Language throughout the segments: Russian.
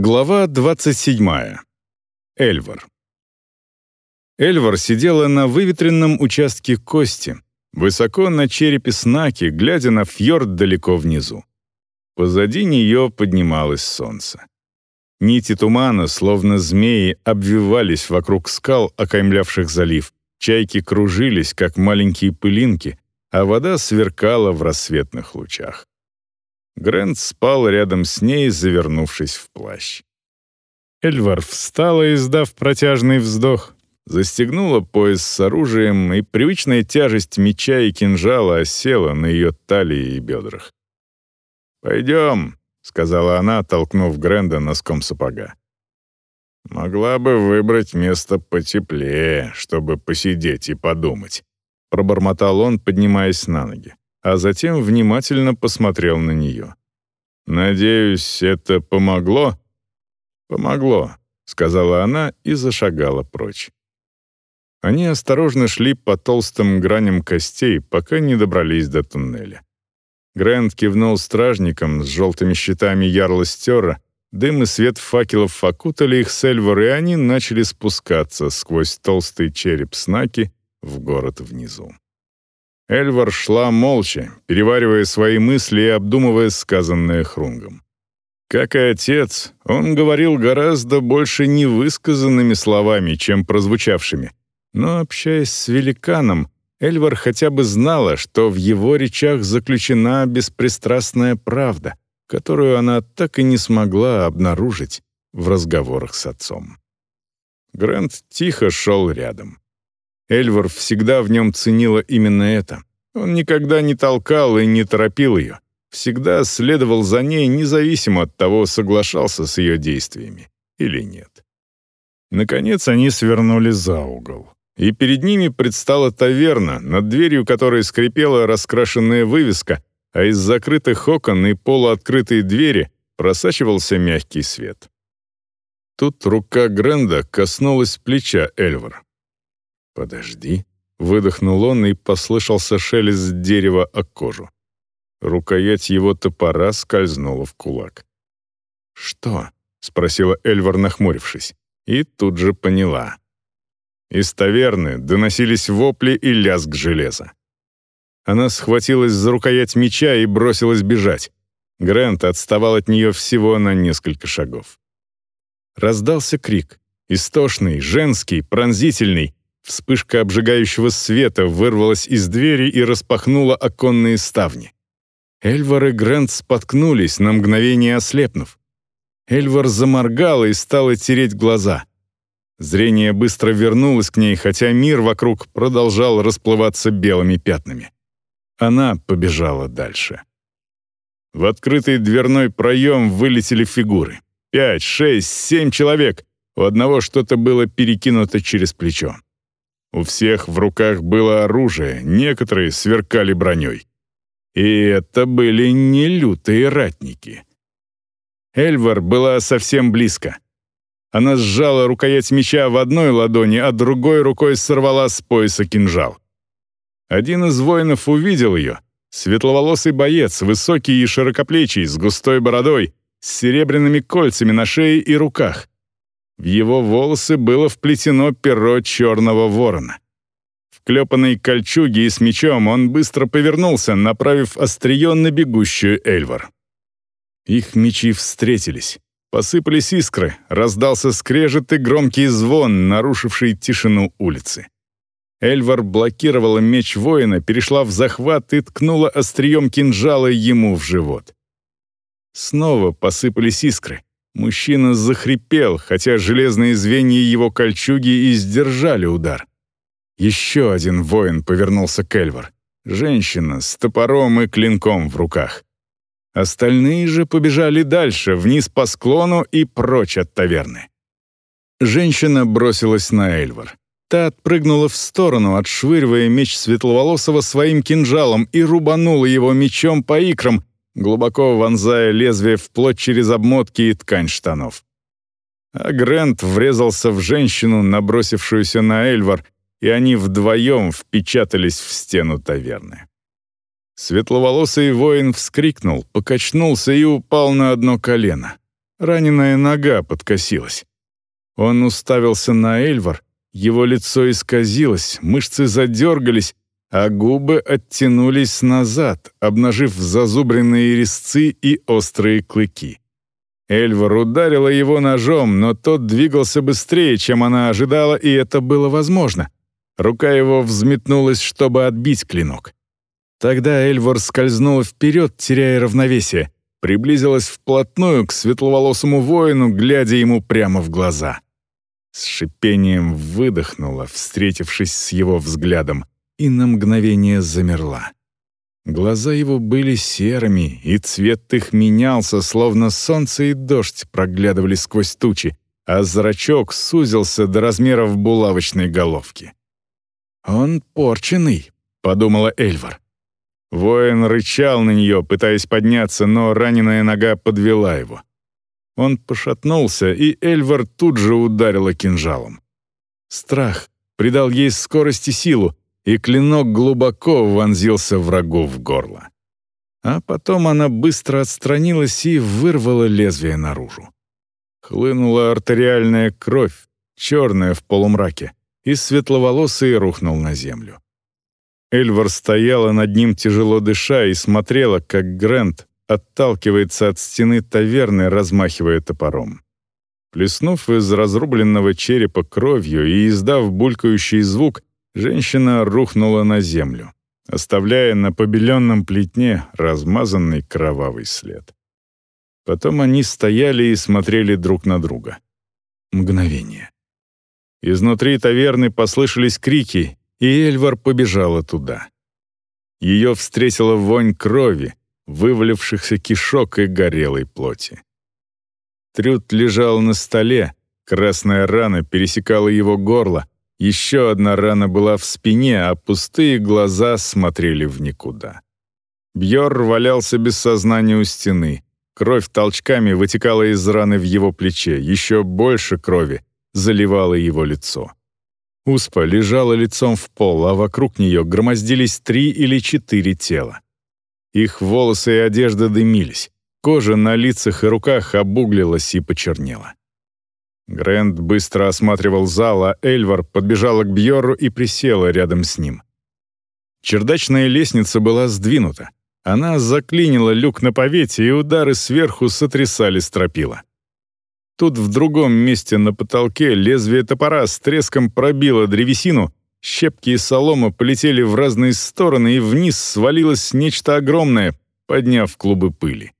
Глава 27. Эльвар. Эльвар сидела на выветренном участке кости, высоко на черепе снаки, глядя на фьорд далеко внизу. Позади нее поднималось солнце. Нити тумана, словно змеи, обвивались вокруг скал, окаймлявших залив. Чайки кружились, как маленькие пылинки, а вода сверкала в рассветных лучах. Грэнд спал рядом с ней, завернувшись в плащ. Эльвар встала, издав протяжный вздох, застегнула пояс с оружием, и привычная тяжесть меча и кинжала осела на ее талии и бедрах. «Пойдем», — сказала она, толкнув Гренда носком сапога. «Могла бы выбрать место потеплее, чтобы посидеть и подумать», — пробормотал он, поднимаясь на ноги а затем внимательно посмотрел на нее. «Надеюсь, это помогло?» «Помогло», — сказала она и зашагала прочь. Они осторожно шли по толстым граням костей, пока не добрались до туннеля. Грэнд кивнул стражникам с желтыми щитами ярла стера, дым и свет факелов окутали их с и они начали спускаться сквозь толстый череп Снаки в город внизу. Эльвар шла молча, переваривая свои мысли и обдумывая сказанное Хрунгом. Как и отец, он говорил гораздо больше невысказанными словами, чем прозвучавшими. Но, общаясь с великаном, Эльвар хотя бы знала, что в его речах заключена беспристрастная правда, которую она так и не смогла обнаружить в разговорах с отцом. Грант тихо шел рядом. Эльвар всегда в нем ценила именно это. Он никогда не толкал и не торопил ее, всегда следовал за ней, независимо от того, соглашался с ее действиями или нет. Наконец они свернули за угол, и перед ними предстала таверна, над дверью которой скрипела раскрашенная вывеска, а из закрытых окон и полуоткрытой двери просачивался мягкий свет. Тут рука Гренда коснулась плеча Эльвар. «Подожди», — выдохнул он, и послышался шелест дерева о кожу. Рукоять его топора скользнула в кулак. «Что?» — спросила Эльвар, нахмурившись, и тут же поняла. Из таверны доносились вопли и лязг железа. Она схватилась за рукоять меча и бросилась бежать. Грент отставал от нее всего на несколько шагов. Раздался крик. Истошный, женский, пронзительный, Вспышка обжигающего света вырвалась из двери и распахнула оконные ставни. Эльвар и Грэнд споткнулись, на мгновение ослепнув. Эльвар заморгала и стала тереть глаза. Зрение быстро вернулось к ней, хотя мир вокруг продолжал расплываться белыми пятнами. Она побежала дальше. В открытый дверной проем вылетели фигуры. Пять, шесть, семь человек. У одного что-то было перекинуто через плечо. У всех в руках было оружие, некоторые сверкали броней. И это были не лютые ратники. Эльвар была совсем близко. Она сжала рукоять меча в одной ладони, а другой рукой сорвала с пояса кинжал. Один из воинов увидел ее. Светловолосый боец, высокий и широкоплечий, с густой бородой, с серебряными кольцами на шее и руках. В его волосы было вплетено перо черного ворона. В клепанной кольчуге и с мечом он быстро повернулся, направив острие на бегущую Эльвар. Их мечи встретились. Посыпались искры, раздался скрежет и громкий звон, нарушивший тишину улицы. Эльвар блокировала меч воина, перешла в захват и ткнула острием кинжала ему в живот. Снова посыпались искры. Мужчина захрипел, хотя железные звенья его кольчуги и сдержали удар. Еще один воин повернулся к Эльвар. Женщина с топором и клинком в руках. Остальные же побежали дальше, вниз по склону и прочь от таверны. Женщина бросилась на Эльвар. Та отпрыгнула в сторону, отшвыривая меч Светловолосого своим кинжалом и рубанула его мечом по икрам, глубоко вонзая лезвие вплоть через обмотки и ткань штанов. А Грент врезался в женщину, набросившуюся на Эльвар, и они вдвоем впечатались в стену таверны. Светловолосый воин вскрикнул, покачнулся и упал на одно колено. Раненая нога подкосилась. Он уставился на Эльвар, его лицо исказилось, мышцы задергались, а губы оттянулись назад, обнажив зазубренные резцы и острые клыки. Эльвар ударила его ножом, но тот двигался быстрее, чем она ожидала, и это было возможно. Рука его взметнулась, чтобы отбить клинок. Тогда Эльвар скользнула вперед, теряя равновесие, приблизилась вплотную к светловолосому воину, глядя ему прямо в глаза. С шипением выдохнула, встретившись с его взглядом, и на мгновение замерла. Глаза его были серыми, и цвет их менялся, словно солнце и дождь проглядывали сквозь тучи, а зрачок сузился до размеров булавочной головки. «Он порченый», — подумала Эльвар. Воин рычал на нее, пытаясь подняться, но раненая нога подвела его. Он пошатнулся, и Эльвар тут же ударила кинжалом. Страх придал ей скорость и силу, и клинок глубоко вонзился врагу в горло. А потом она быстро отстранилась и вырвала лезвие наружу. Хлынула артериальная кровь, черная в полумраке, и светловолосый рухнул на землю. Эльвар стояла над ним тяжело дыша и смотрела, как Грэнд отталкивается от стены таверны, размахивая топором. Плеснув из разрубленного черепа кровью и издав булькающий звук, женщина рухнула на землю, оставляя на побеленном плетне размазанный кровавый след. Потом они стояли и смотрели друг на друга. Мгновение. Изнутри таверны послышались крики, и Эльвар побежала туда. Ее встретила вонь крови, вывалившихся кишок и горелой плоти. Трюд лежал на столе, красная рана пересекала его горло, еще одна рана была в спине, а пустые глаза смотрели в никуда. Бьор валялся без сознания у стены. Кровь толчками вытекала из раны в его плече, еще больше крови заливала его лицо. Успа лежала лицом в пол, а вокруг нее громоздились три или четыре тела. Их волосы и одежда дымились, кожа на лицах и руках обуглилась и почернела. Грэнд быстро осматривал зал, а Эльвар подбежала к Бьору и присела рядом с ним. Чердачная лестница была сдвинута. Она заклинила люк на повете, и удары сверху сотрясали стропила. Тут в другом месте на потолке лезвие топора с треском пробило древесину, щепки и солома полетели в разные стороны, и вниз свалилось нечто огромное, подняв клубы пыли.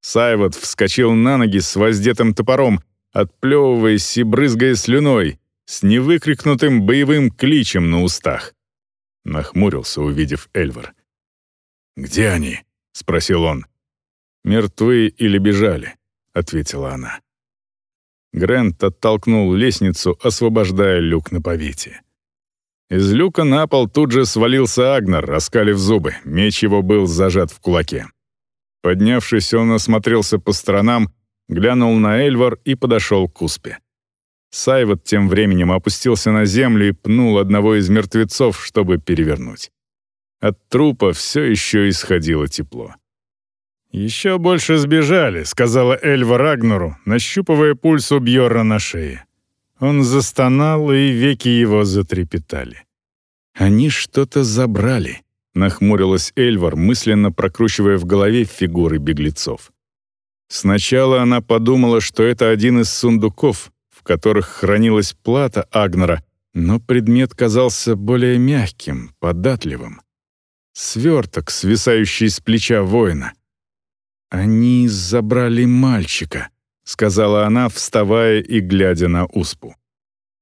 Сайвот вскочил на ноги с воздетым топором, отплевываясь и брызгая слюной, с невыкрикнутым боевым кличем на устах. Нахмурился, увидев Эльвар. «Где они?» — спросил он. «Мертвы или бежали?» — ответила она. Грент оттолкнул лестницу, освобождая люк на повите. Из люка на пол тут же свалился Агнар, раскалив зубы, меч его был зажат в кулаке. Поднявшись, он осмотрелся по сторонам, глянул на Эльвар и подошел к Успе. Сайвот тем временем опустился на землю и пнул одного из мертвецов, чтобы перевернуть. От трупа все еще исходило тепло. «Еще больше сбежали», — сказала Эльва Рагнуру, нащупывая пульс у Бьорра на шее. Он застонал, и веки его затрепетали. «Они что-то забрали», — нахмурилась Эльвар, мысленно прокручивая в голове фигуры беглецов. Сначала она подумала, что это один из сундуков, в которых хранилась плата Агнера, но предмет казался более мягким, податливым. Сверток, свисающий с плеча воина. «Они забрали мальчика», — сказала она, вставая и глядя на Успу.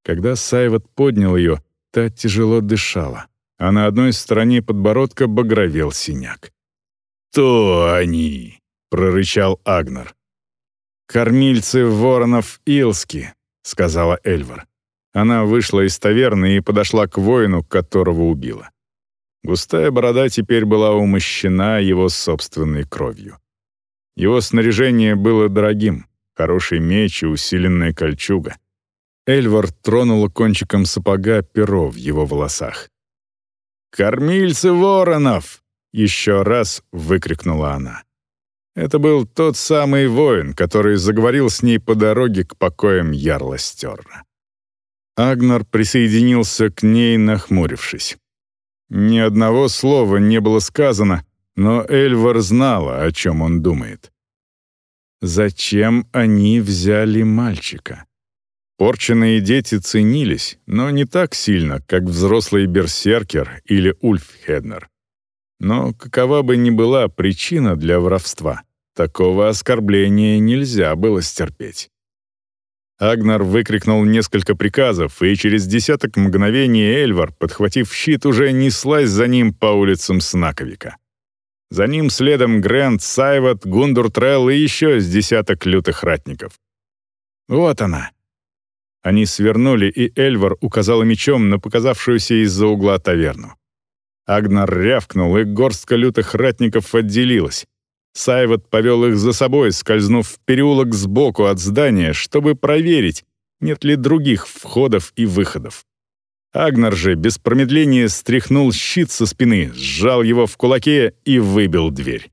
Когда Сайвот поднял ее, та тяжело дышала, а на одной стороне подбородка багровел синяк. «То они!» — прорычал Агнер. «Кормильцы воронов Илски», — сказала Эльвар. Она вышла из таверны и подошла к воину, которого убила. Густая борода теперь была умощена его собственной кровью. Его снаряжение было дорогим, хороший меч и усиленная кольчуга. Эльвар тронула кончиком сапога перо в его волосах. «Кормильцы воронов!» — еще раз выкрикнула она. Это был тот самый воин, который заговорил с ней по дороге к покоям Ярла Стерра. Агнар присоединился к ней, нахмурившись. Ни одного слова не было сказано, но Эльвар знала, о чем он думает. Зачем они взяли мальчика? Порченные дети ценились, но не так сильно, как взрослый берсеркер или Ульфхеднер. Но какова бы ни была причина для воровства, такого оскорбления нельзя было стерпеть. Агнар выкрикнул несколько приказов, и через десяток мгновений Эльвар, подхватив щит, уже неслась за ним по улицам Снаковика. За ним следом Грэнд, Сайват, Гундур Трелл и еще с десяток лютых ратников. Вот она. Они свернули, и Эльвар указала мечом на показавшуюся из-за угла таверну. Агнар рявкнул, и горстка лютых ратников отделилась. Сайват повел их за собой, скользнув в переулок сбоку от здания, чтобы проверить, нет ли других входов и выходов. Агнар же без промедления стряхнул щит со спины, сжал его в кулаке и выбил дверь.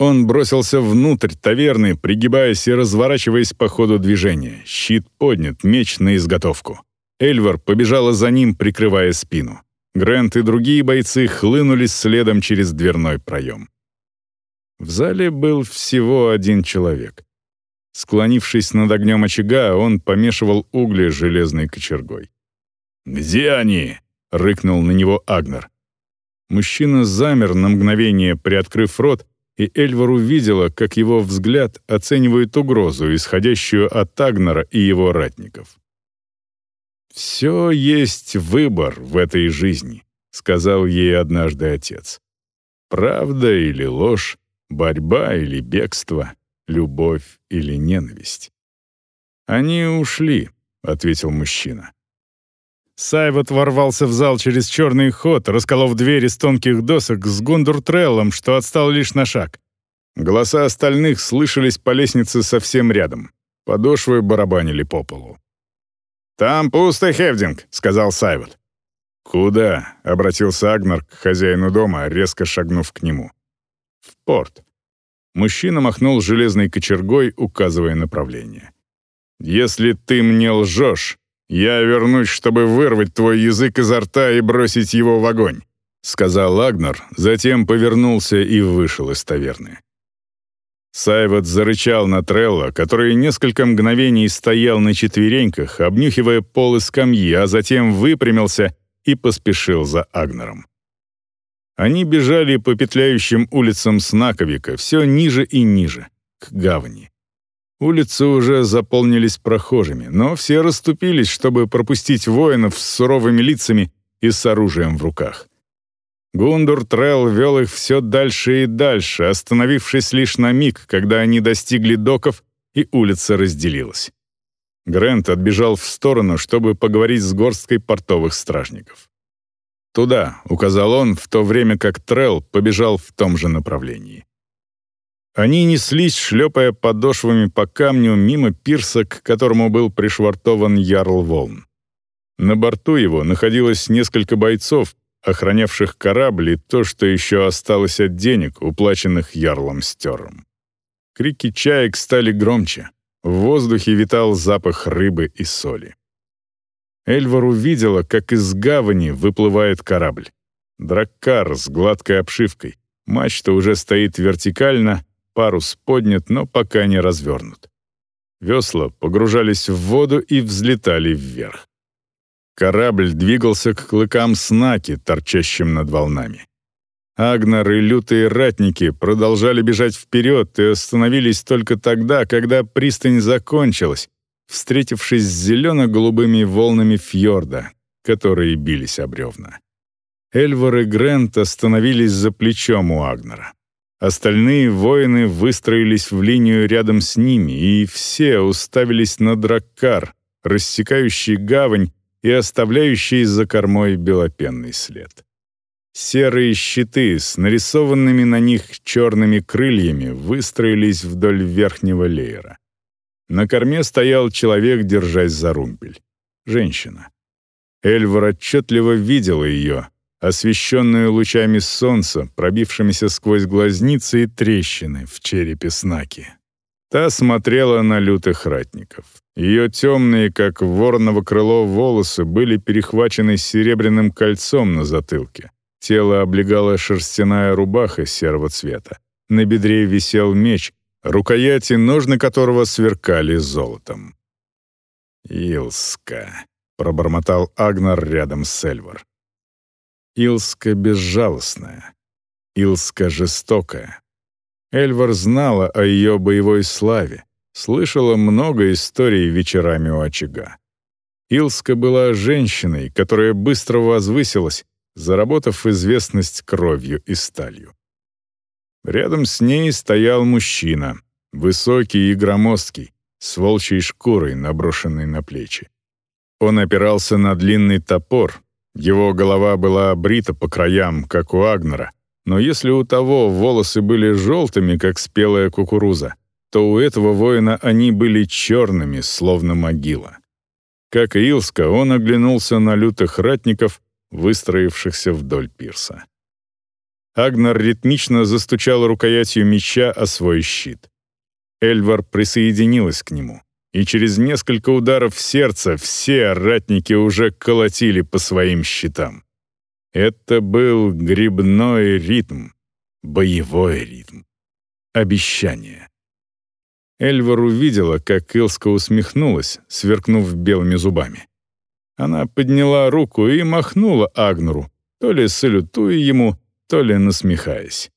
Он бросился внутрь таверны, пригибаясь и разворачиваясь по ходу движения. Щит поднят, меч на изготовку. Эльвар побежала за ним, прикрывая спину. Грент и другие бойцы хлынулись следом через дверной проем. В зале был всего один человек. Склонившись над огнем очага, он помешивал угли железной кочергой. «Где они?» — рыкнул на него Агнер. Мужчина замер на мгновение, приоткрыв рот, и Эльвар увидела, как его взгляд оценивает угрозу, исходящую от Агнера и его ратников. «Все есть выбор в этой жизни», — сказал ей однажды отец. «Правда или ложь, Борьба или бегство, любовь или ненависть. «Они ушли», — ответил мужчина. Сайвот ворвался в зал через черный ход, расколов дверь из тонких досок с Гундуртреллом, что отстал лишь на шаг. Голоса остальных слышались по лестнице совсем рядом. Подошвы барабанили по полу. «Там пусто, Хевдинг», — сказал Сайвот. «Куда?» — обратился Агнар к хозяину дома, резко шагнув к нему в порт. Мужчина махнул железной кочергой, указывая направление. «Если ты мне лжешь, я вернусь, чтобы вырвать твой язык изо рта и бросить его в огонь», сказал Агнар, затем повернулся и вышел из таверны. Сайвот зарычал на Трелла, который несколько мгновений стоял на четвереньках, обнюхивая пол из скамьи, а затем выпрямился и поспешил за Агнером. Они бежали по петляющим улицам Снаковика все ниже и ниже, к гавани. Улицы уже заполнились прохожими, но все расступились, чтобы пропустить воинов с суровыми лицами и с оружием в руках. Гундур Трелл вел их все дальше и дальше, остановившись лишь на миг, когда они достигли доков, и улица разделилась. Грент отбежал в сторону, чтобы поговорить с горсткой портовых стражников. «Туда», — указал он, в то время как Трелл побежал в том же направлении. Они неслись, шлепая подошвами по камню мимо пирса, к которому был пришвартован Ярл Волн. На борту его находилось несколько бойцов, охранявших корабль и то, что еще осталось от денег, уплаченных Ярлом Стером. Крики чаек стали громче. В воздухе витал запах рыбы и соли. Эльвар увидела, как из гавани выплывает корабль. Драккар с гладкой обшивкой. Мачта уже стоит вертикально, парус поднят, но пока не развернут. Весла погружались в воду и взлетали вверх. Корабль двигался к клыкам снаки, торчащим над волнами. Агнар и лютые ратники продолжали бежать вперед и остановились только тогда, когда пристань закончилась, встретившись с зелено-голубыми волнами фьорда, которые бились об бревна. Эльвар и Грент остановились за плечом у Агнера. Остальные воины выстроились в линию рядом с ними, и все уставились на драккар, рассекающий гавань и оставляющий за кормой белопенный след. Серые щиты с нарисованными на них черными крыльями выстроились вдоль верхнего леера. На корме стоял человек, держась за румпель. Женщина. Эльвар отчетливо видела ее. освещенную лучами солнца, пробившимися сквозь глазницы и трещины в черепе Снаки. Та смотрела на лютых ратников. Ее темные, как вороново крыло, волосы были перехвачены серебряным кольцом на затылке. Тело облегала шерстяная рубаха серого цвета. На бедре висел меч, рукояти ножны которого сверкали золотом. «Илска», — пробормотал Агнар рядом с Эльвар. «Илска безжалостная, Илска жестокая». Эльвар знала о ее боевой славе, слышала много историй вечерами у очага. Илска была женщиной, которая быстро возвысилась, заработав известность кровью и сталью. Рядом с ней стоял мужчина, высокий и громоздкий, с волчьей шкурой, наброшенной на плечи. Он опирался на длинный топор, его голова была обрита по краям, как у Агнера, но если у того волосы были желтыми, как спелая кукуруза, то у этого воина они были черными, словно могила. Как и Илска, он оглянулся на лютых ратников, выстроившихся вдоль пирса. Агнар ритмично застучал рукоятью меча о свой щит. Эльвар присоединилась к нему, и через несколько ударов сердца все ратники уже колотили по своим щитам. Это был грибной ритм, боевой ритм, обещание. Эльвар увидела, как Илска усмехнулась, сверкнув белыми зубами. Она подняла руку и махнула Агнуру, то ли салютуя ему, то ли насмехаясь.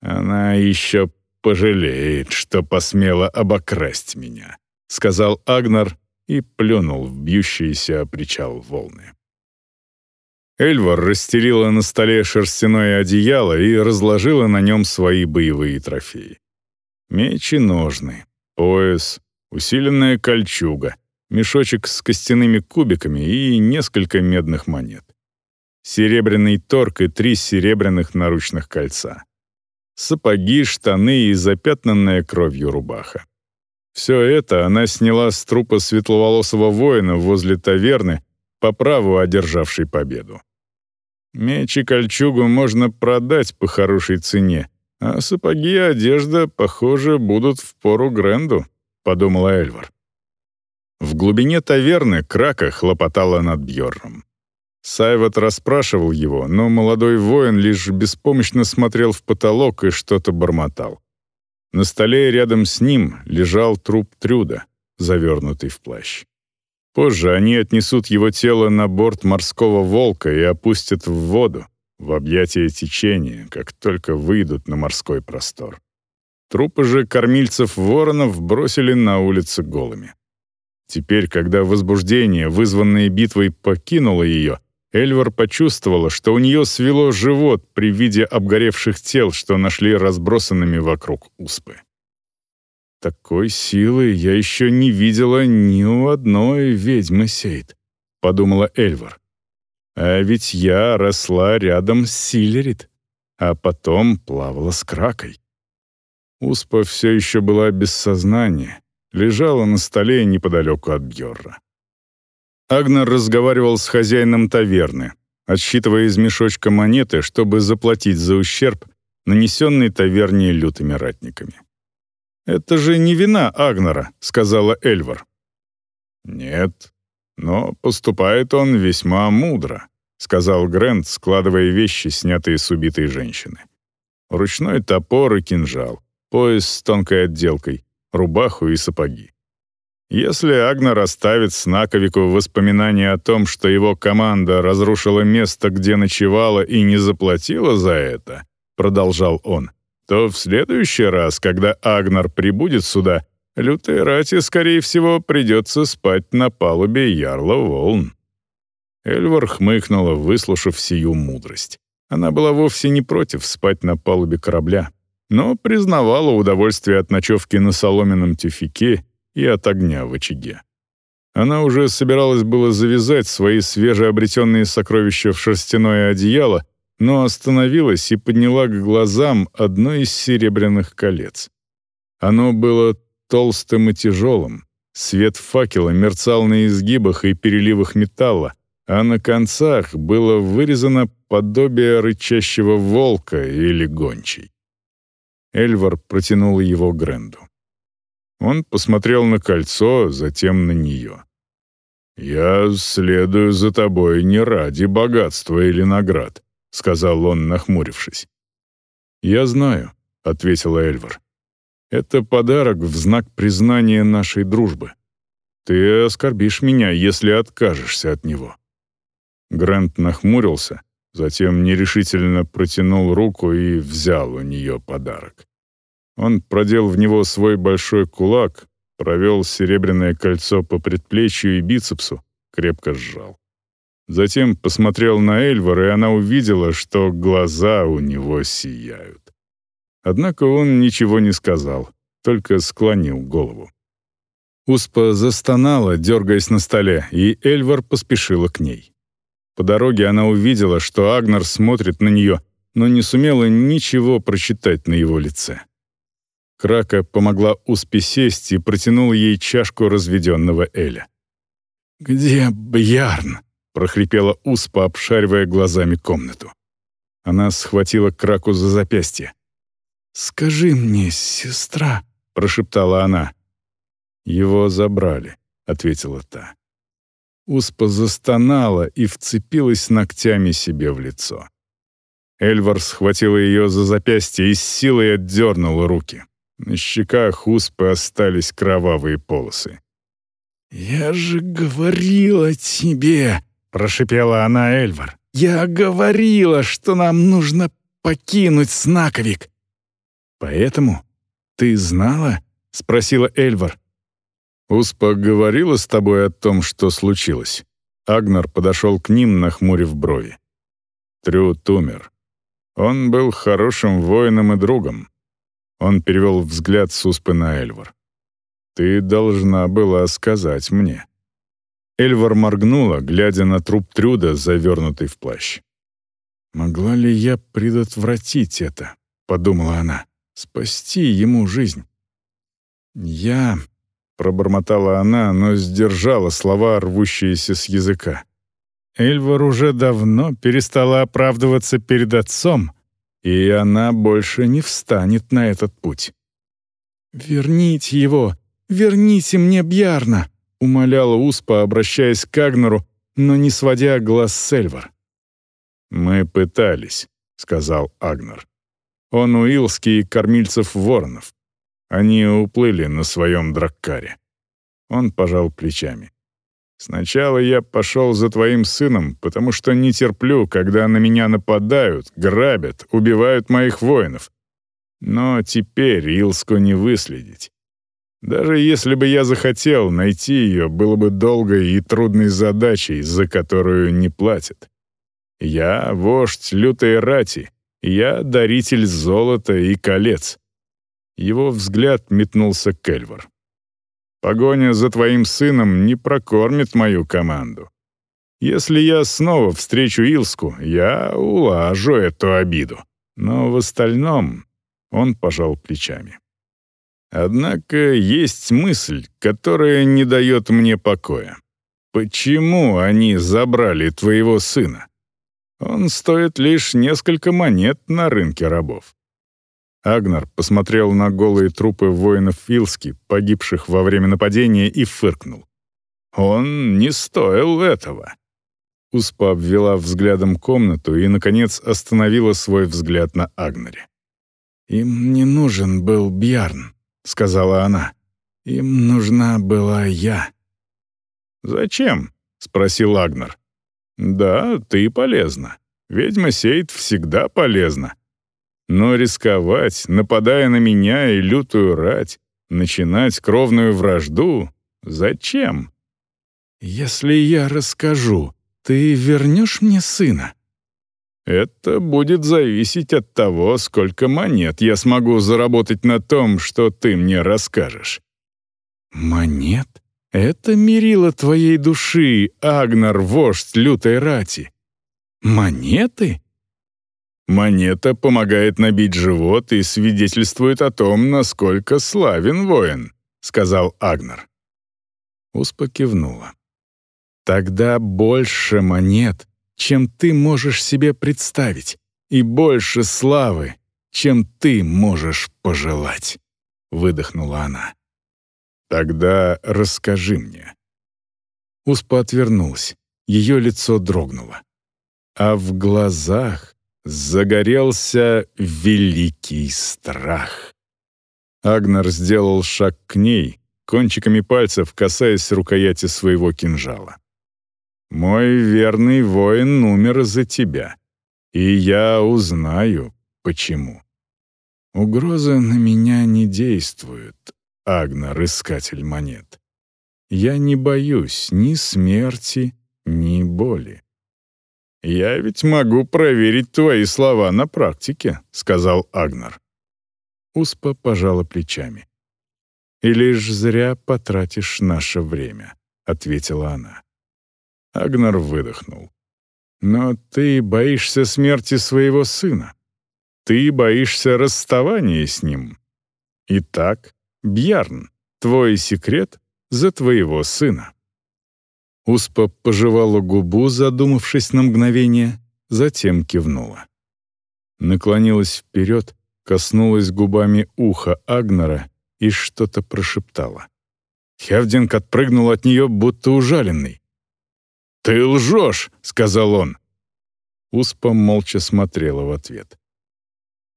Она еще пожалеет, что посмела обокрасть меня», — сказал Агнар и плюнул в бьющиеся о причал волны. Эльвар расстелила на столе шерстяное одеяло и разложила на нем свои боевые трофеи. Меч и ножны, пояс, усиленная кольчуга, мешочек с костяными кубиками и несколько медных монет. Серебряный торг и три серебряных наручных кольца сапоги, штаны и запятнанная кровью рубаха. Все это она сняла с трупа светловолосого воина возле таверны, по праву одержавшей победу. Меч и кольчугу можно продать по хорошей цене, а сапоги и одежда, похоже, будут в пору Гренду, подумала Эльвар. В глубине таверны Крака хлопотала над Бьорном. Сайват расспрашивал его, но молодой воин лишь беспомощно смотрел в потолок и что-то бормотал. На столе рядом с ним лежал труп Трюда, завернутый в плащ. Позже они отнесут его тело на борт морского волка и опустят в воду, в объятия течения, как только выйдут на морской простор. Трупы же кормильцев воронов бросили на улицы голыми. Теперь, когда возбуждение, вызванное битвой, покинуло ее, Эльвар почувствовала, что у нее свело живот при виде обгоревших тел, что нашли разбросанными вокруг успы. «Такой силы я еще не видела ни у одной ведьмы Сейд», — подумала Эльвар. «А ведь я росла рядом с Силерит, а потом плавала с Кракой». Успа все еще была без сознания, лежала на столе неподалеку от Бьорра. Агнер разговаривал с хозяином таверны, отсчитывая из мешочка монеты, чтобы заплатить за ущерб, нанесенный таверне лютыми ратниками. «Это же не вина Агнера», — сказала Эльвар. «Нет, но поступает он весьма мудро», — сказал Грэнд, складывая вещи, снятые с убитой женщины. Ручной топор и кинжал, пояс с тонкой отделкой, рубаху и сапоги. Если Агнер оставит Снаковику воспоминания о том, что его команда разрушила место, где ночевала и не заплатила за это, продолжал он, то в следующий раз, когда Агнар прибудет сюда, лютой рати, скорее всего, придется спать на палубе ярла волн. Эльвар хмыкнула, выслушав сию мудрость. Она была вовсе не против спать на палубе корабля, но признавала удовольствие от ночевки на соломенном тюфике и от огня в очаге. Она уже собиралась было завязать свои свежеобретенные сокровища в шерстяное одеяло, но остановилась и подняла к глазам одно из серебряных колец. Оно было толстым и тяжелым. Свет факела мерцал на изгибах и переливах металла, а на концах было вырезано подобие рычащего волка или гончей. Эльвар протянул его Гренду. Он посмотрел на кольцо, затем на нее. «Я следую за тобой не ради богатства или наград», — сказал он, нахмурившись. «Я знаю», — ответила Эльвар. «Это подарок в знак признания нашей дружбы. Ты оскорбишь меня, если откажешься от него». Грант нахмурился, затем нерешительно протянул руку и взял у нее подарок. Он продел в него свой большой кулак, провел серебряное кольцо по предплечью и бицепсу, крепко сжал. Затем посмотрел на Эльвар, и она увидела, что глаза у него сияют. Однако он ничего не сказал, только склонил голову. Успа застонала, дергаясь на столе, и Эльвар поспешила к ней. По дороге она увидела, что Агнар смотрит на нее, но не сумела ничего прочитать на его лице. Крака помогла Успе сесть и протянула ей чашку разведенного Эля. «Где Бьярн?» — прохрипела Успа, обшаривая глазами комнату. Она схватила Краку за запястье. «Скажи мне, сестра», — прошептала она. «Его забрали», — ответила та. Успа застонала и вцепилась ногтями себе в лицо. Эльвар схватила ее за запястье и с силой отдернула руки. На щеках Успы остались кровавые полосы. «Я же говорила тебе!» — прошипела она Эльвар. «Я говорила, что нам нужно покинуть Снаковик!» «Поэтому ты знала?» — спросила Эльвар. «Успа говорила с тобой о том, что случилось?» Агнар подошел к ним, нахмурив брови. Трют умер. Он был хорошим воином и другом. Он перевел взгляд с Успы на Эльвар. «Ты должна была сказать мне». Эльвар моргнула, глядя на труп Трюда, завернутый в плащ. «Могла ли я предотвратить это?» — подумала она. «Спасти ему жизнь». «Я...» — пробормотала она, но сдержала слова, рвущиеся с языка. Эльвар уже давно перестала оправдываться перед отцом — и она больше не встанет на этот путь. «Верните его! Верните мне Бьярна!» — умоляла Успа, обращаясь к Агнеру, но не сводя глаз с Эльвар. «Мы пытались», — сказал Агнер. «Он уилский кормильцев воронов. Они уплыли на своем драккаре». Он пожал плечами. Сначала я пошел за твоим сыном, потому что не терплю, когда на меня нападают, грабят, убивают моих воинов. Но теперь Илску не выследить. Даже если бы я захотел, найти ее было бы долгой и трудной задачей, за которую не платят. Я вождь лютой рати, я даритель золота и колец. Его взгляд метнулся к Эльвар. Погоня за твоим сыном не прокормит мою команду. Если я снова встречу Илску, я улажу эту обиду. Но в остальном он пожал плечами. Однако есть мысль, которая не дает мне покоя. Почему они забрали твоего сына? Он стоит лишь несколько монет на рынке рабов. Агнар посмотрел на голые трупы воинов Филски, погибших во время нападения, и фыркнул. «Он не стоил этого». Успа обвела взглядом комнату и, наконец, остановила свой взгляд на Агнаре. «Им не нужен был Бьярн», — сказала она. «Им нужна была я». «Зачем?» — спросил Агнар. «Да, ты полезна. Ведьма Сейд всегда полезна. Но рисковать, нападая на меня и лютую рать, начинать кровную вражду — зачем? «Если я расскажу, ты вернешь мне сына?» «Это будет зависеть от того, сколько монет я смогу заработать на том, что ты мне расскажешь». «Монет? Это мерило твоей души, Агнар, вождь лютой рати. Монеты?» Монета помогает набить живот и свидетельствует о том, насколько славен воин», — сказал Агнер. Успа кивнула. Тогда больше монет, чем ты можешь себе представить, и больше славы, чем ты можешь пожелать», — выдохнула она. «Тогда расскажи мне». Успа отвернулась, ее лицо дрогнуло. А в глазах загорелся великий страх. Агнар сделал шаг к ней, кончиками пальцев касаясь рукояти своего кинжала. «Мой верный воин умер за тебя, и я узнаю, почему». Угрозы на меня не действуют, Агнар, искатель монет. Я не боюсь ни смерти, ни боли. «Я ведь могу проверить твои слова на практике», — сказал Агнар. Успа пожала плечами. «И лишь зря потратишь наше время», — ответила она. Агнар выдохнул. «Но ты боишься смерти своего сына. Ты боишься расставания с ним. Итак, Бьярн, твой секрет за твоего сына». Успа пожевала губу, задумавшись на мгновение, затем кивнула. Наклонилась вперед, коснулась губами уха Агнера и что-то прошептала. Хевдинг отпрыгнул от нее, будто ужаленный. «Ты лжешь!» — сказал он. Успа молча смотрела в ответ.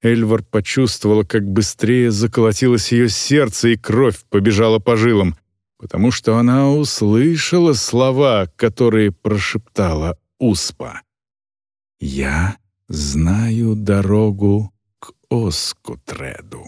Эльвар почувствовала, как быстрее заколотилось ее сердце, и кровь побежала по жилам, потому что она услышала слова, которые прошептала Успа. «Я знаю дорогу к Оскутреду».